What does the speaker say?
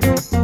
Música